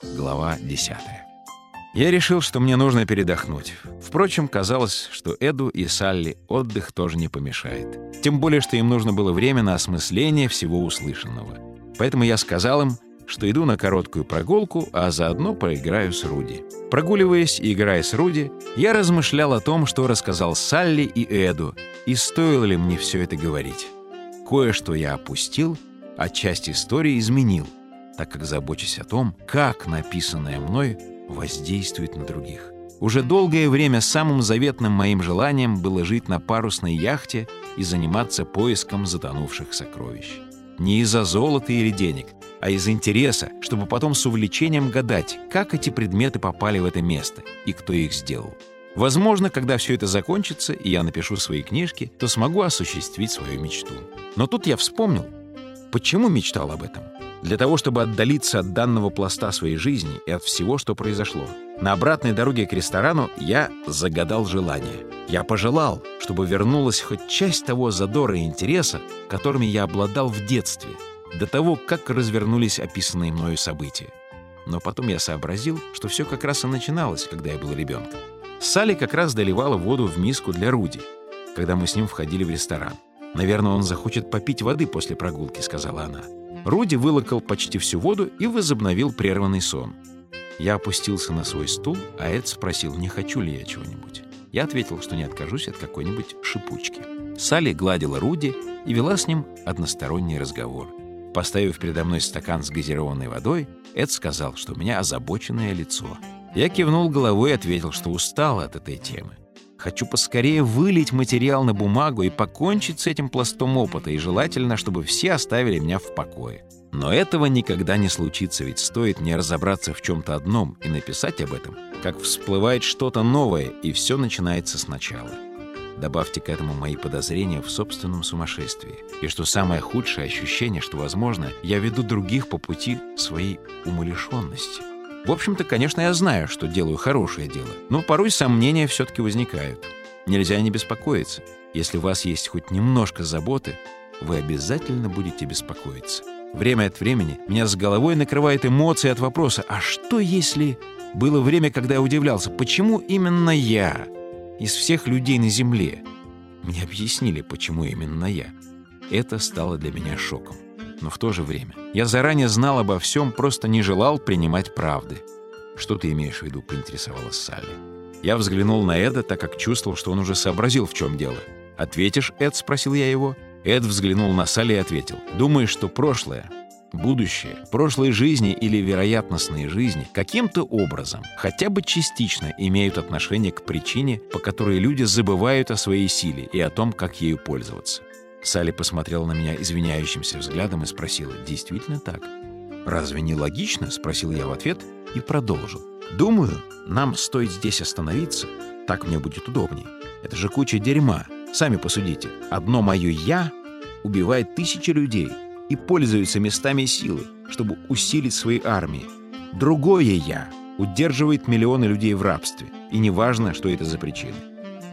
Глава 10. Я решил, что мне нужно передохнуть. Впрочем, казалось, что Эду и Салли отдых тоже не помешает. Тем более, что им нужно было время на осмысление всего услышанного. Поэтому я сказал им, что иду на короткую прогулку, а заодно поиграю с Руди. Прогуливаясь и играя с Руди, я размышлял о том, что рассказал Салли и Эду, и стоило ли мне все это говорить. Кое-что я опустил, а часть истории изменил, так как забочусь о том, как написанное мной воздействует на других. Уже долгое время самым заветным моим желанием было жить на парусной яхте и заниматься поиском затонувших сокровищ. Не из-за золота или денег, а из интереса, чтобы потом с увлечением гадать, как эти предметы попали в это место и кто их сделал. Возможно, когда все это закончится, и я напишу свои книжки, то смогу осуществить свою мечту. Но тут я вспомнил, почему мечтал об этом. Для того, чтобы отдалиться от данного пласта своей жизни и от всего, что произошло. На обратной дороге к ресторану я загадал желание. Я пожелал, чтобы вернулась хоть часть того задора и интереса, которыми я обладал в детстве, до того, как развернулись описанные мною события. Но потом я сообразил, что все как раз и начиналось, когда я был ребенком. Салли как раз доливала воду в миску для Руди, когда мы с ним входили в ресторан. «Наверное, он захочет попить воды после прогулки», — сказала она. Руди вылокал почти всю воду и возобновил прерванный сон. Я опустился на свой стул, а Эд спросил, не хочу ли я чего-нибудь. Я ответил, что не откажусь от какой-нибудь шипучки. Салли гладила Руди и вела с ним односторонний разговор. Поставив передо мной стакан с газированной водой, Эд сказал, что у меня озабоченное лицо. Я кивнул головой и ответил, что устал от этой темы. Хочу поскорее вылить материал на бумагу и покончить с этим пластом опыта, и желательно, чтобы все оставили меня в покое. Но этого никогда не случится, ведь стоит мне разобраться в чем-то одном и написать об этом, как всплывает что-то новое, и все начинается сначала. Добавьте к этому мои подозрения в собственном сумасшествии. И что самое худшее ощущение, что, возможно, я веду других по пути своей умалишенности. В общем-то, конечно, я знаю, что делаю хорошее дело, но порой сомнения все-таки возникают. Нельзя не беспокоиться. Если у вас есть хоть немножко заботы, вы обязательно будете беспокоиться. Время от времени меня с головой накрывает эмоции от вопроса «А что если...» Было время, когда я удивлялся, почему именно я из всех людей на Земле? Мне объяснили, почему именно я. Это стало для меня шоком но в то же время я заранее знал обо всем, просто не желал принимать правды. «Что ты имеешь в виду?» — поинтересовалась Салли. Я взглянул на Эда, так как чувствовал, что он уже сообразил, в чем дело. «Ответишь, Эд?» — спросил я его. Эд взглянул на Салли и ответил. «Думаешь, что прошлое, будущее, прошлые жизни или вероятностные жизни каким-то образом, хотя бы частично, имеют отношение к причине, по которой люди забывают о своей силе и о том, как ею пользоваться. Салли посмотрела на меня извиняющимся взглядом и спросила, «Действительно так?» «Разве не логично?» — спросил я в ответ и продолжил. «Думаю, нам стоит здесь остановиться. Так мне будет удобнее. Это же куча дерьма. Сами посудите. Одно мое «я» убивает тысячи людей и пользуется местами силы, чтобы усилить свои армии. Другое «я» удерживает миллионы людей в рабстве, и неважно, что это за причины.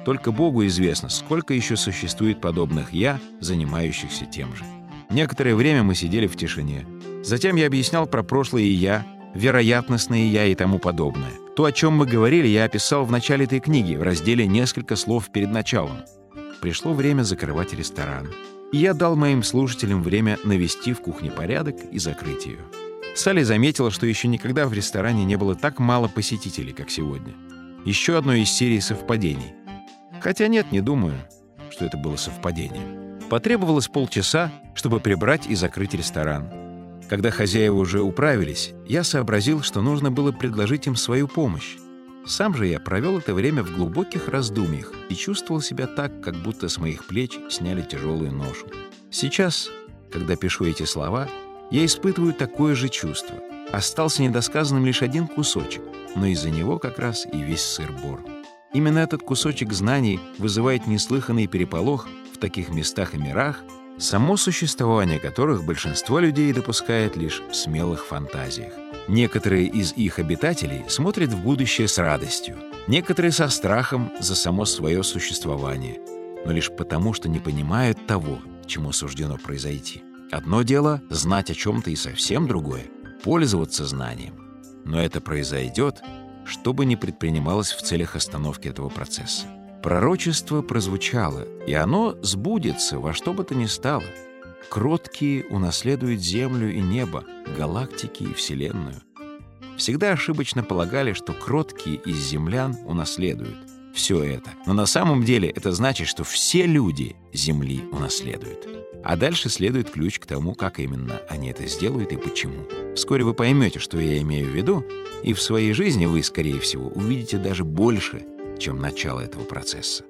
Только Богу известно, сколько еще существует подобных «я», занимающихся тем же. Некоторое время мы сидели в тишине. Затем я объяснял про прошлое «я», вероятностное «я» и тому подобное. То, о чем мы говорили, я описал в начале этой книги, в разделе «Несколько слов перед началом». Пришло время закрывать ресторан. И я дал моим слушателям время навести в кухне порядок и закрыть ее. Салли заметила, что еще никогда в ресторане не было так мало посетителей, как сегодня. Еще одно из серии совпадений — Хотя нет, не думаю, что это было совпадением. Потребовалось полчаса, чтобы прибрать и закрыть ресторан. Когда хозяева уже управились, я сообразил, что нужно было предложить им свою помощь. Сам же я провел это время в глубоких раздумьях и чувствовал себя так, как будто с моих плеч сняли тяжелую ношу. Сейчас, когда пишу эти слова, я испытываю такое же чувство. Остался недосказанным лишь один кусочек, но из-за него как раз и весь сыр-бор. Именно этот кусочек знаний вызывает неслыханный переполох в таких местах и мирах, само существование которых большинство людей допускает лишь в смелых фантазиях. Некоторые из их обитателей смотрят в будущее с радостью, некоторые со страхом за само свое существование, но лишь потому, что не понимают того, чему суждено произойти. Одно дело — знать о чем-то и совсем другое — пользоваться знанием. Но это произойдет, что бы ни предпринималось в целях остановки этого процесса. Пророчество прозвучало, и оно сбудется во что бы то ни стало. Кроткие унаследуют Землю и небо, галактики и Вселенную. Всегда ошибочно полагали, что кроткие из землян унаследуют все это. Но на самом деле это значит, что все люди Земли унаследуют. А дальше следует ключ к тому, как именно они это сделают и почему. Вскоре вы поймете, что я имею в виду, и в своей жизни вы, скорее всего, увидите даже больше, чем начало этого процесса.